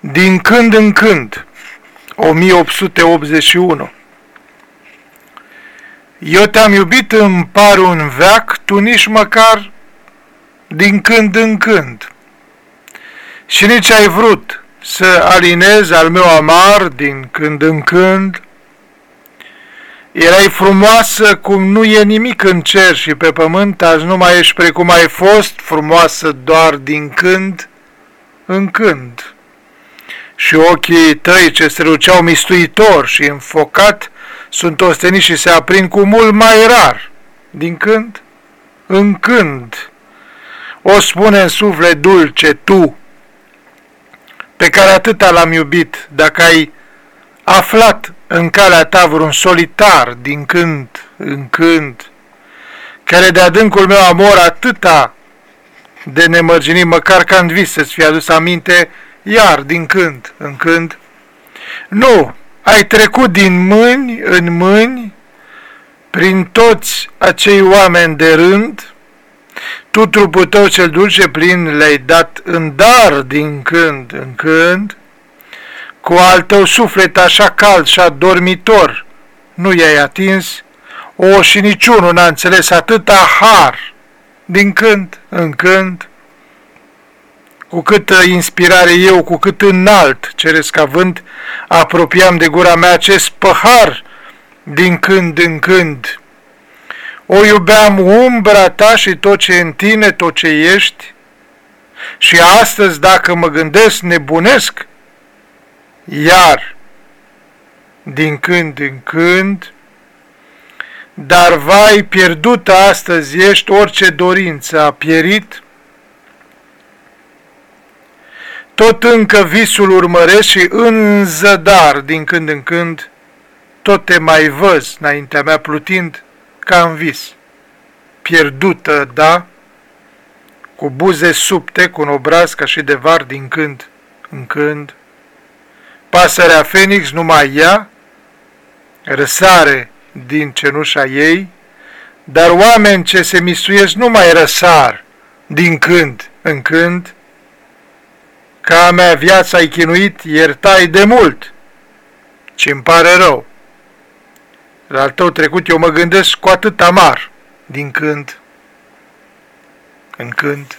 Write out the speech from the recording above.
Din când în când, 1881 Eu te-am iubit în par un veac, tu nici măcar din când în când. Și nici ai vrut să alinezi al meu amar din când în când. Erai frumoasă cum nu e nimic în cer și pe pământ, azi nu mai ești precum ai fost, frumoasă doar din când în când și ochii tăi ce străluceau mistuitor și înfocat sunt osteniți și se aprind cu mult mai rar. Din când în când o spune în suflet dulce tu, pe care atâta l-am iubit, dacă ai aflat în calea ta vreun solitar din când în când, care de adâncul meu amor atâta de nemărginit, măcar ca în vis să-ți fie adus aminte, iar din când în când. Nu, ai trecut din mâini în mâini prin toți acei oameni de rând, tu trupul tău cel dulce plin le-ai dat în dar din când în când, cu al tău suflet așa cald și adormitor nu i-ai atins, o și niciunul n-a înțeles atâta har din când în când, cu câtă inspirare eu, cu cât înalt ceresc având, apropiam de gura mea acest păhar din când în când. O iubeam umbra ta și tot ce în tine, tot ce ești, și astăzi, dacă mă gândesc, nebunesc, iar din când în când, dar vai, pierdută astăzi ești, orice dorință a pierit, tot încă visul urmăresc și în zădar, din când în când, tot te mai văz înaintea mea plutind ca în vis. Pierdută, da, cu buze subte, cu un obraz ca și de var din când în când. Pasărea Fenix numai ea răsare din cenușa ei, dar oameni ce se misuiesc nu mai răsar din când în când, ca mea viața ai chinuit, iertai de mult, ce îmi pare rău. La al tău trecut eu mă gândesc cu atât amar, din când în când.